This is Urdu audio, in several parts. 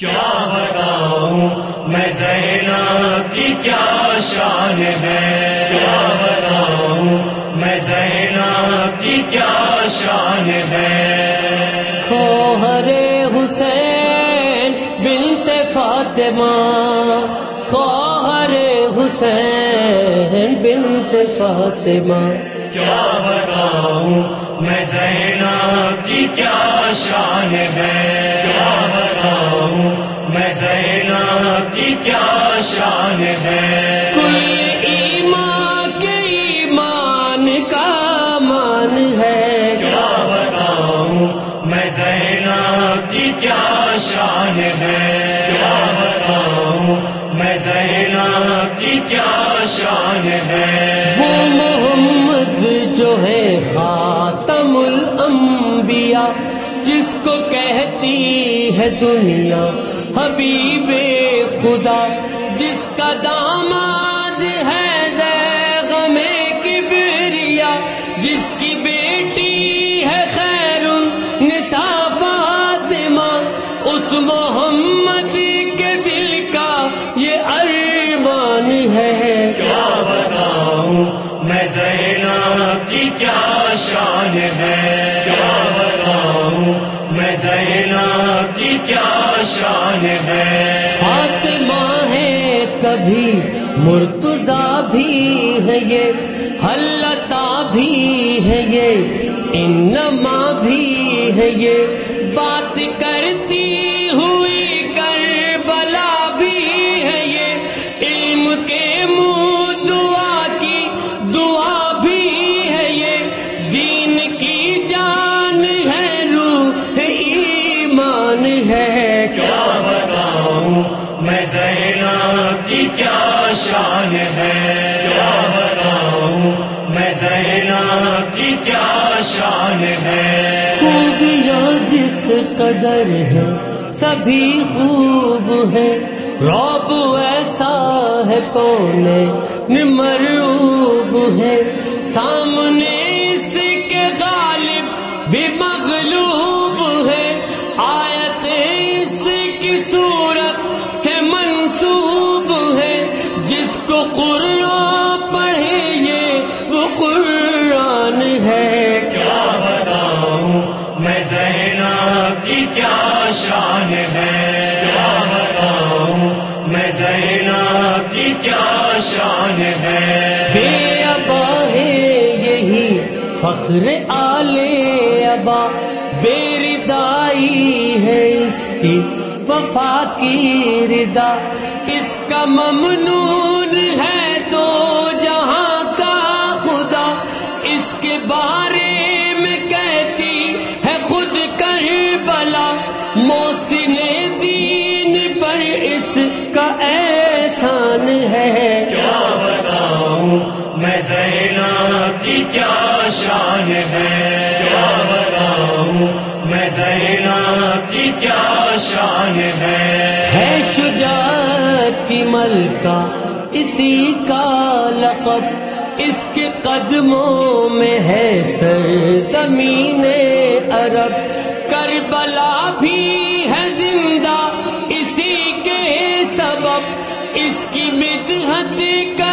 کیا بتاؤں میں زینب کی کیا شان ہے؟ کیا بتاؤں میں زینب کی کیا شان ہے؟ کھوہر حسین بنت فاطمہ کھوہر حسین بنت فاطمہ۔ کیا بتاؤں میں زینب کی کیا شان ہے؟ کیا شان ہے؟ کل ایمان کے ایمان کا مان ہے۔ کیا بتاؤں میں زینب کی کیا شان ہے؟ کیا بتاؤں میں زینب کی کیا شان ہے؟ وہ محمد جو ہے خاتم الانبیاء جس کو کہتی ہے دنیا حبیب خدا جس کا داماد ہے زیغم کبریا، جس کی بیٹی ہے خیر النساء فاطمہ، اس محمد کے دل کا یہ ارمان ہے۔ کیا بتاؤں میں زینب کی کیا شان ہے؟ کیا بتاؤں میں زینب کی کیا شان ہے؟ کبھی مرتضا بھی ہے یہ، حلتا بھی ہے یہ، انما بھی ہے یہ۔ بات کرتی ہوئی کربلا بھی ہے یہ۔ علم کے منہ دعا کی دعا بھی ہے یہ۔ دین کی جان ہے، روح ایمان ہے۔ کیا میں زینب کی کیا شان ہے؟ کیا بتاؤں؟ میں زینب کی کیا شان ہے؟ خوبیاں جس قدر ہے، سبھی خوب ہے۔ روب ایسا ہے کون؟ مرعوب ہے۔ سامنے اس کے غالب بھی میں زینب کی کیا شان ہے؟ کیا بتاؤں میں زینب کی کیا شان ہے؟ بے ابا ہے یہی فخر آلے ابا، بے ردائی ہے اس کی وفا کی ردا اس کا ممنون شجاعت کی ملکہ، اسی کا لقب اس کے قدموں میں ہے سر زمین عرب۔ کربلا بھی ہے زندہ، اسی کے سبب اس کی مدحت کا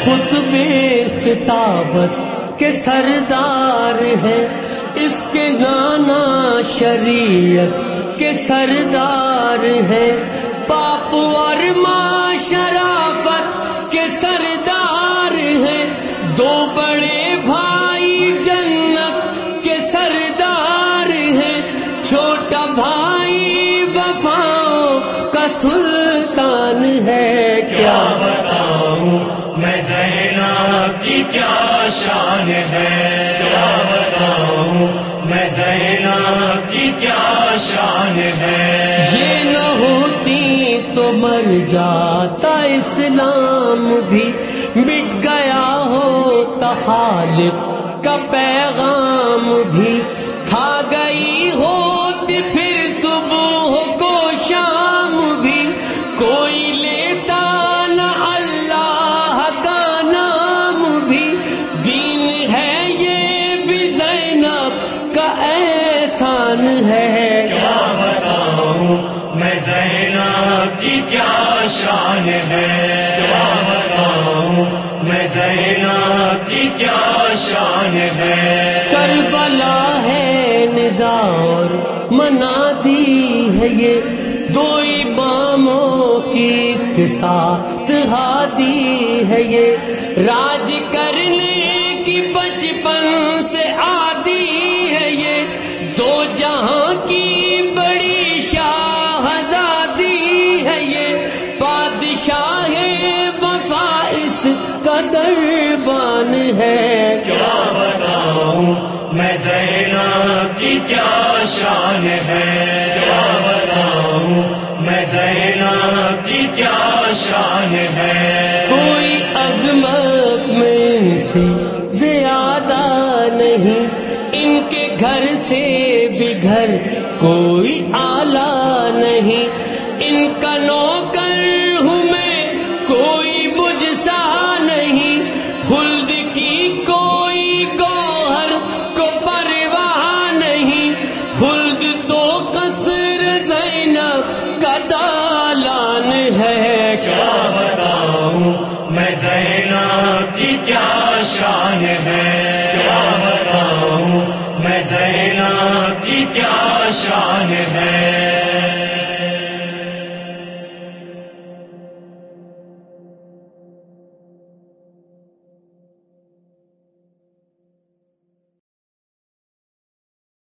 اس کے خطبے خطابت کے سردار ہے۔ اس کے نانا شریعت کے سردار ہے۔ باپ اور ماں شرافت کے سردار ہے۔ دو بڑے بھائی جنت کے سردار ہے چھوٹا بھائی وفاؤں کا سلطان شان ہے، کیا بتاؤں؟ میں زینب کی کیا شان ہے؟ یہ نہ ہوتی تو مر جاتا اسلام بھی۔ مٹ گیا ہوتا خالق کا پیغام بھی۔ میں زینب کی کیا شان ہے؟ کیا بتاؤں میں زینب کی کیا شان ہے؟ کربلا ہے ندا اور منادی ہے یہ دو اماموں کی ساتھ، ہادی ہے یہ راج دربان ہے۔ کیا بتاؤں میں زینب کی کیا شان ہے۔ کیا بتاؤں میں زینب کی کیا شان ہے۔ کوئی عظمت میں ان سے زیادہ نہیں۔ ان کے گھر سے بھی گھر کوئی شان ہے کیا بتاؤں؟ میں زینا کی کیا شان ہے؟